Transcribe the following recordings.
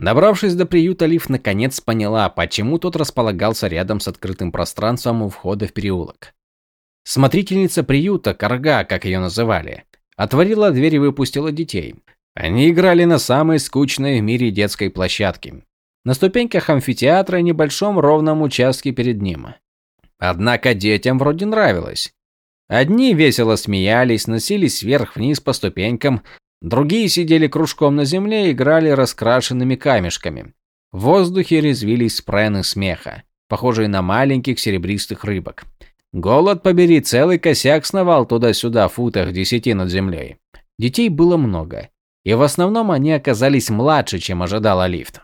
Добравшись до приюта, Лив наконец поняла, почему тот располагался рядом с открытым пространством у входа в переулок. Смотрительница приюта, Карга, как ее называли, отворила дверь и выпустила детей. Они играли на самой скучной в мире детской площадке. На ступеньках амфитеатра и небольшом ровном участке перед ним. Однако детям вроде нравилось. Одни весело смеялись, носились вверх-вниз по ступенькам, другие сидели кружком на земле и играли раскрашенными камешками. В воздухе резвились спрены смеха, похожие на маленьких серебристых рыбок. Голод побери, целый косяк сновал туда-сюда в футах десяти над землей. Детей было много, и в основном они оказались младше, чем ожидала лифт.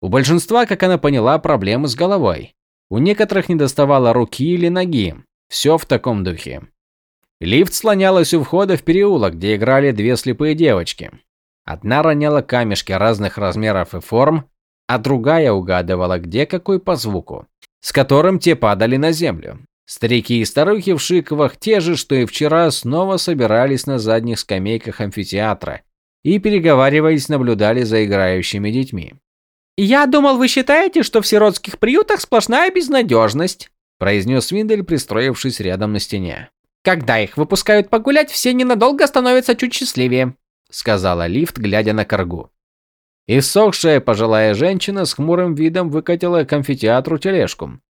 У большинства, как она поняла, проблемы с головой. У некоторых не доставало руки или ноги. Все в таком духе. Лифт слонялась у входа в переулок, где играли две слепые девочки. Одна роняла камешки разных размеров и форм, а другая угадывала, где какой по звуку, с которым те падали на землю. Старики и старухи в шиковах, те же, что и вчера, снова собирались на задних скамейках амфитеатра и, переговариваясь, наблюдали за играющими детьми. «Я думал, вы считаете, что в сиротских приютах сплошная безнадежность», произнес Виндель, пристроившись рядом на стене. «Когда их выпускают погулять, все ненадолго становятся чуть счастливее», сказала Лифт, глядя на Каргу. Иссохшая пожилая женщина с хмурым видом выкатила к амфитеатру тележку.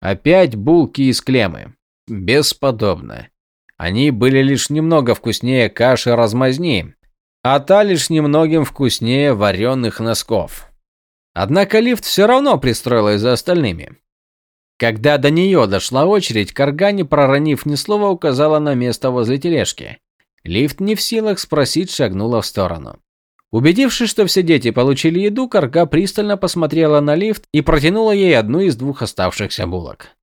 Опять булки из клеммы. Бесподобно. Они были лишь немного вкуснее каши размазни, а та лишь немногим вкуснее вареных носков. Однако лифт все равно пристроилась за остальными. Когда до нее дошла очередь, Каргани, проронив ни слова, указала на место возле тележки. Лифт не в силах спросить, шагнула в сторону. Убедившись, что все дети получили еду, Карга пристально посмотрела на лифт и протянула ей одну из двух оставшихся булок.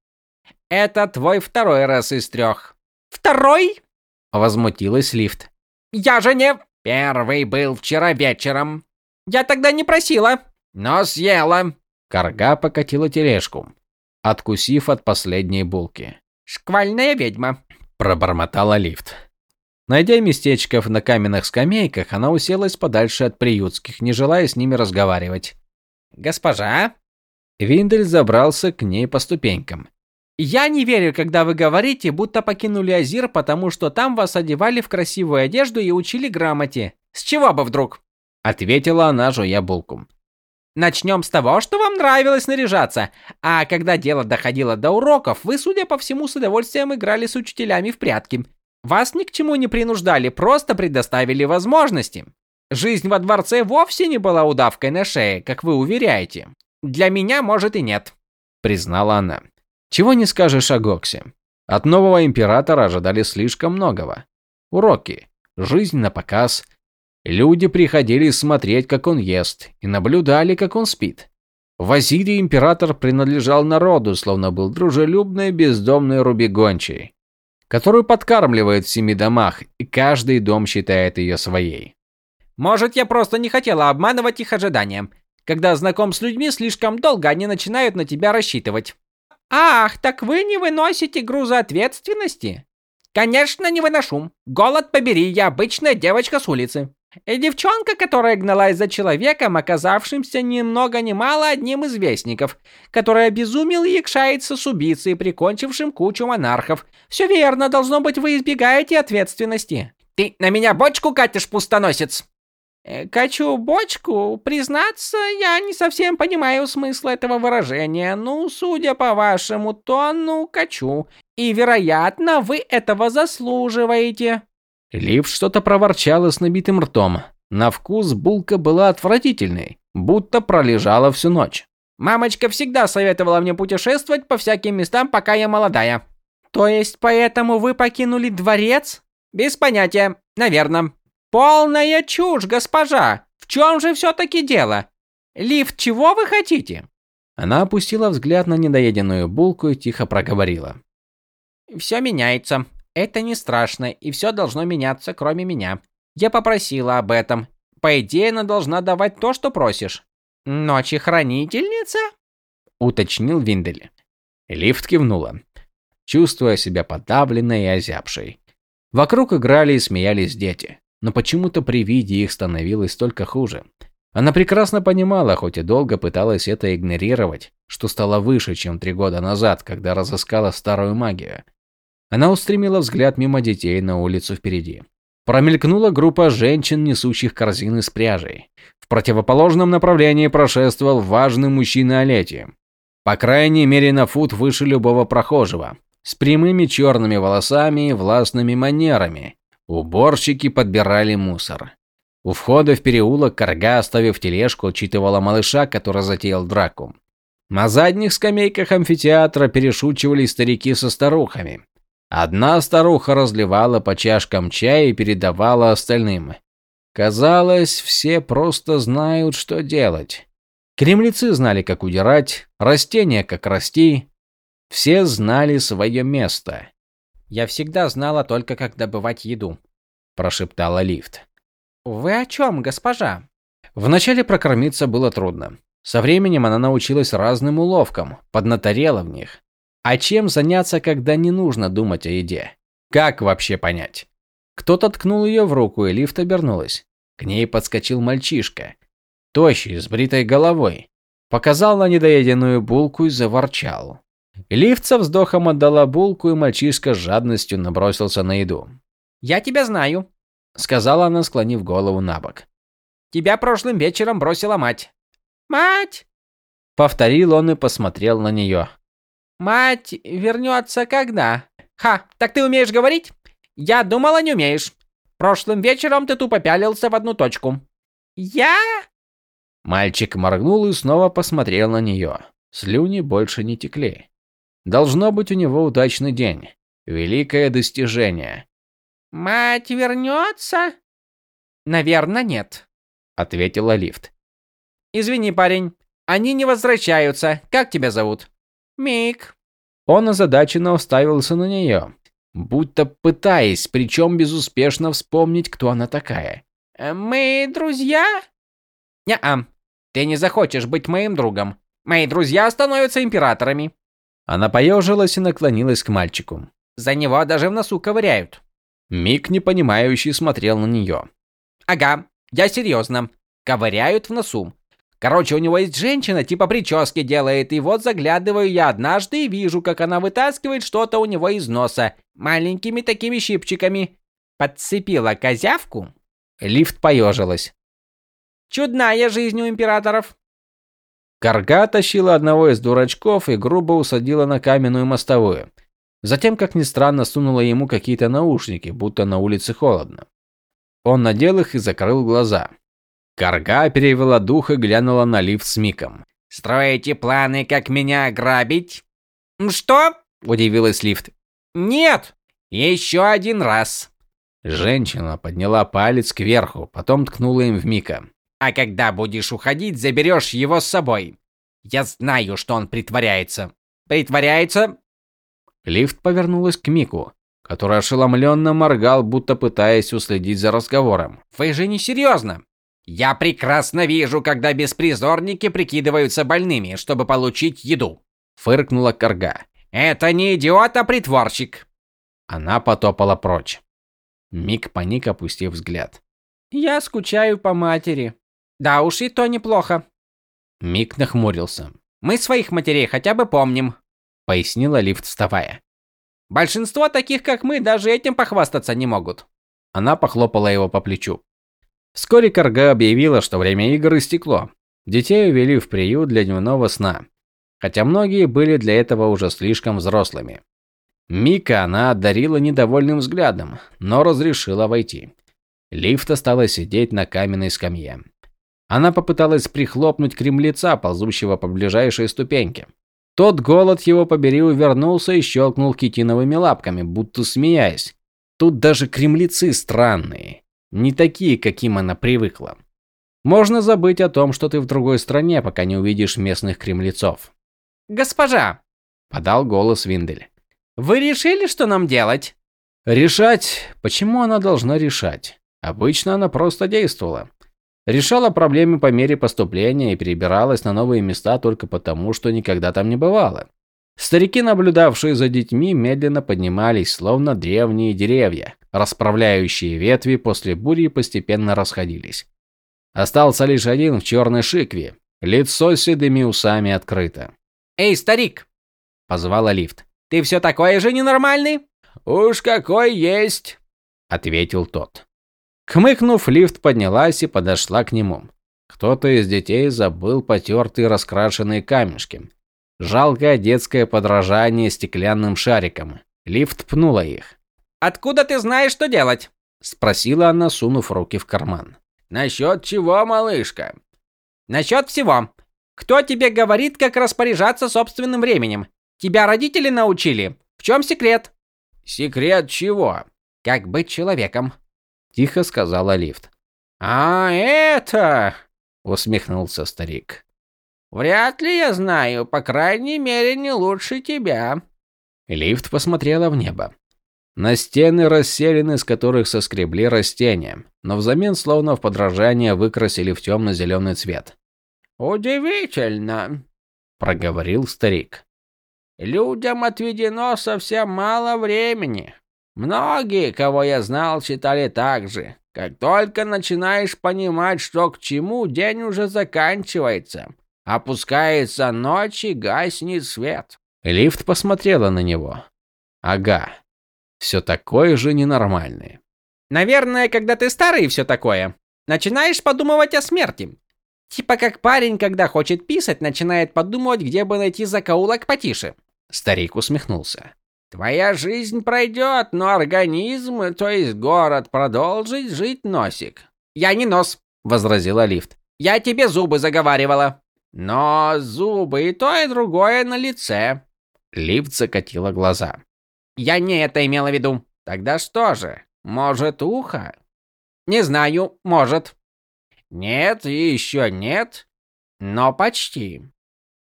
«Это твой второй раз из трех». «Второй?» – возмутилась лифт. «Я же не...» «Первый был вчера вечером». «Я тогда не просила» но съела. Карга покатила тележку, откусив от последней булки. Шквальная ведьма, пробормотала лифт. Найдя местечко на каменных скамейках, она уселась подальше от приютских, не желая с ними разговаривать. «Госпожа?» Виндель забрался к ней по ступенькам. «Я не верю, когда вы говорите, будто покинули Азир, потому что там вас одевали в красивую одежду и учили грамоте. С чего бы вдруг?» Ответила она, жуя булку. Начнем с того, что вам нравилось наряжаться, а когда дело доходило до уроков, вы, судя по всему, с удовольствием играли с учителями в прятки. Вас ни к чему не принуждали, просто предоставили возможности. Жизнь во дворце вовсе не была удавкой на шее, как вы уверяете. Для меня, может, и нет, признала она. Чего не скажешь о Гоксе. От нового императора ожидали слишком многого. Уроки, жизнь на показ, Люди приходили смотреть, как он ест, и наблюдали, как он спит. В Азире император принадлежал народу, словно был дружелюбной бездомной рубигончей, которую подкармливают в семи домах, и каждый дом считает ее своей. Может, я просто не хотела обманывать их ожидания. Когда знаком с людьми слишком долго, они начинают на тебя рассчитывать. Ах, так вы не выносите груза ответственности? Конечно, не выношу. Голод побери, я обычная девочка с улицы. И девчонка, которая гналась за человеком, оказавшимся ни много ни мало одним из вестников, который обезумел и якшается с убийцей, прикончившим кучу монархов. Все верно, должно быть, вы избегаете ответственности. Ты на меня бочку катишь, пустоносец? Э, качу бочку? Признаться, я не совсем понимаю смысла этого выражения. Ну, судя по вашему тону, качу. И, вероятно, вы этого заслуживаете. Лив что-то проворчала с набитым ртом. На вкус булка была отвратительной, будто пролежала всю ночь. Мамочка всегда советовала мне путешествовать по всяким местам, пока я молодая. То есть поэтому вы покинули дворец? Без понятия. Наверное. Полная чушь, госпожа. В чем же все-таки дело? Лив, чего вы хотите? Она опустила взгляд на недоеденную булку и тихо проговорила. Все меняется. Это не страшно, и все должно меняться, кроме меня. Я попросила об этом. По идее, она должна давать то, что просишь. Ночи хранительница? уточнил Виндель. Лифт кивнула, чувствуя себя подавленной и озябшей. Вокруг играли и смеялись дети, но почему-то при виде их становилось только хуже. Она прекрасно понимала, хоть и долго пыталась это игнорировать, что стало выше, чем три года назад, когда разыскала старую магию. Она устремила взгляд мимо детей на улицу впереди. Промелькнула группа женщин, несущих корзины с пряжей. В противоположном направлении прошествовал важный мужчина Олети. По крайней мере на фут выше любого прохожего. С прямыми черными волосами и властными манерами. Уборщики подбирали мусор. У входа в переулок Карга, оставив тележку, отчитывала малыша, который затеял драку. На задних скамейках амфитеатра перешучивали старики со старухами. Одна старуха разливала по чашкам чай и передавала остальным. Казалось, все просто знают, что делать. Кремлецы знали, как удирать, растения, как расти. Все знали свое место. «Я всегда знала только, как добывать еду», – прошептала лифт. «Вы о чем, госпожа?» Вначале прокормиться было трудно. Со временем она научилась разным уловкам, поднаторела в них. А чем заняться, когда не нужно думать о еде? Как вообще понять? Кто-то ткнул ее в руку, и лифт обернулась. К ней подскочил мальчишка. Тощий, с бритой головой. Показал на недоеденную булку и заворчал. Лифт со вздохом отдала булку, и мальчишка с жадностью набросился на еду. «Я тебя знаю», — сказала она, склонив голову на бок. «Тебя прошлым вечером бросила мать». «Мать!» — повторил он и посмотрел на нее. Мать вернется когда? Ха, так ты умеешь говорить? Я думала, не умеешь. Прошлым вечером ты тупо пялился в одну точку. Я? Мальчик моргнул и снова посмотрел на нее. Слюни больше не текли. Должно быть у него удачный день. Великое достижение. Мать вернется? Наверное, нет, ответила лифт. Извини, парень. Они не возвращаются. Как тебя зовут? Мик. Он озадаченно уставился на нее, будто пытаясь, причем безуспешно вспомнить, кто она такая. Э, «Мы друзья?» «Не-а. Ты не захочешь быть моим другом. Мои друзья становятся императорами». Она поежилась и наклонилась к мальчику. «За него даже в носу ковыряют». Мик, непонимающий, смотрел на нее. «Ага, я серьезно. Ковыряют в носу. Короче, у него есть женщина, типа прически делает, и вот заглядываю я однажды и вижу, как она вытаскивает что-то у него из носа, маленькими такими щипчиками. Подцепила козявку. Лифт поежилась. Чудная жизнь у императоров. Карга тащила одного из дурачков и грубо усадила на каменную мостовую. Затем, как ни странно, сунула ему какие-то наушники, будто на улице холодно. Он надел их и закрыл глаза. Карга перевела дух и глянула на лифт с Миком. «Строите планы, как меня ограбить?» «Что?» – удивилась лифт. «Нет! Еще один раз!» Женщина подняла палец кверху, потом ткнула им в Мика. «А когда будешь уходить, заберешь его с собой. Я знаю, что он притворяется. Притворяется?» Лифт повернулась к Мику, который ошеломленно моргал, будто пытаясь уследить за разговором. «Вы же не серьезно? Я прекрасно вижу, когда беспризорники прикидываются больными, чтобы получить еду, фыркнула Карга. Это не идиот, а притворщик. Она потопала прочь. Мик паник, опустив взгляд. Я скучаю по матери. Да уж и то неплохо. Мик нахмурился. Мы своих матерей хотя бы помним, пояснила лифт, вставая. Большинство таких, как мы, даже этим похвастаться не могут. Она похлопала его по плечу. Вскоре Карга объявила, что время игр истекло. Детей увели в приют для дневного сна, хотя многие были для этого уже слишком взрослыми. Мика она одарила недовольным взглядом, но разрешила войти. Лифт осталась сидеть на каменной скамье. Она попыталась прихлопнуть кремлеца, ползущего по ближайшей ступеньке. Тот голод его побери увернулся и щелкнул китиновыми лапками, будто смеясь. Тут даже кремлецы странные. Не такие, каким она привыкла. Можно забыть о том, что ты в другой стране, пока не увидишь местных кремлецов. «Госпожа!» – подал голос Виндель. «Вы решили, что нам делать?» «Решать? Почему она должна решать? Обычно она просто действовала. Решала проблемы по мере поступления и перебиралась на новые места только потому, что никогда там не бывала. Старики, наблюдавшие за детьми, медленно поднимались, словно древние деревья, расправляющие ветви после бури постепенно расходились. Остался лишь один в черной шикве. Лицо с седыми усами открыто. «Эй, старик!» – позвала лифт. «Ты все такой же ненормальный?» «Уж какой есть!» – ответил тот. Хмыкнув, лифт поднялась и подошла к нему. Кто-то из детей забыл потертые раскрашенные камешки. Жалкое детское подражание стеклянным шарикам. Лифт пнула их. «Откуда ты знаешь, что делать?» – спросила она, сунув руки в карман. «Насчет чего, малышка?» «Насчет всего. Кто тебе говорит, как распоряжаться собственным временем? Тебя родители научили? В чем секрет?» «Секрет чего?» «Как быть человеком», – тихо сказала лифт. «А это...» – усмехнулся старик. «Вряд ли я знаю, по крайней мере, не лучше тебя». Лифт посмотрела в небо. На стены расселены, с которых соскребли растения, но взамен словно в подражание выкрасили в темно-зеленый цвет. «Удивительно», – проговорил старик. «Людям отведено совсем мало времени. Многие, кого я знал, считали так же. Как только начинаешь понимать, что к чему, день уже заканчивается. Опускается ночь и гаснет свет». Лифт посмотрела на него. «Ага, все такое же ненормальное. Наверное, когда ты старый и все такое, начинаешь подумывать о смерти. Типа как парень, когда хочет писать, начинает подумывать, где бы найти закоулок потише. Старик усмехнулся. Твоя жизнь пройдет, но организм, то есть город, продолжит жить носик. Я не нос, возразила лифт. Я тебе зубы заговаривала. Но зубы и то, и другое на лице. Лифт закатила глаза. Я не это имела в виду. Тогда что же? Может, ухо? Не знаю, может. Нет и еще нет, но почти.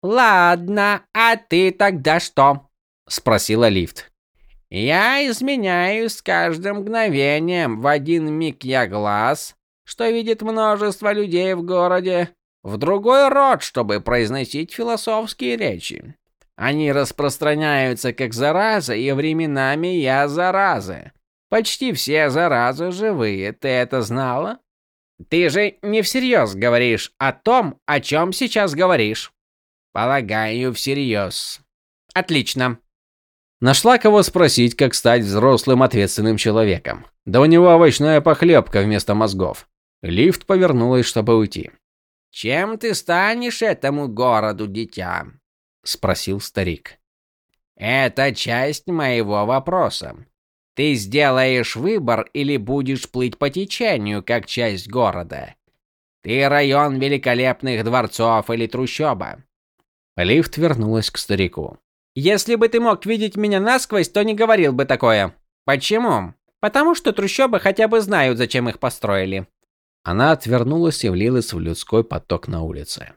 Ладно, а ты тогда что? спросила лифт. Я изменяюсь с каждым мгновением. В один миг я глаз, что видит множество людей в городе, в другой рот, чтобы произносить философские речи. Они распространяются как зараза, и временами я зараза. Почти все заразы живые, ты это знала? Ты же не всерьез говоришь о том, о чем сейчас говоришь. Полагаю, всерьез. Отлично. Нашла кого спросить, как стать взрослым ответственным человеком. Да у него овощная похлебка вместо мозгов. Лифт повернулась, чтобы уйти. Чем ты станешь этому городу, дитя? – спросил старик. «Это часть моего вопроса. Ты сделаешь выбор или будешь плыть по течению, как часть города? Ты район великолепных дворцов или трущоба?» Лифт вернулась к старику. «Если бы ты мог видеть меня насквозь, то не говорил бы такое. Почему? Потому что трущобы хотя бы знают, зачем их построили». Она отвернулась и влилась в людской поток на улице.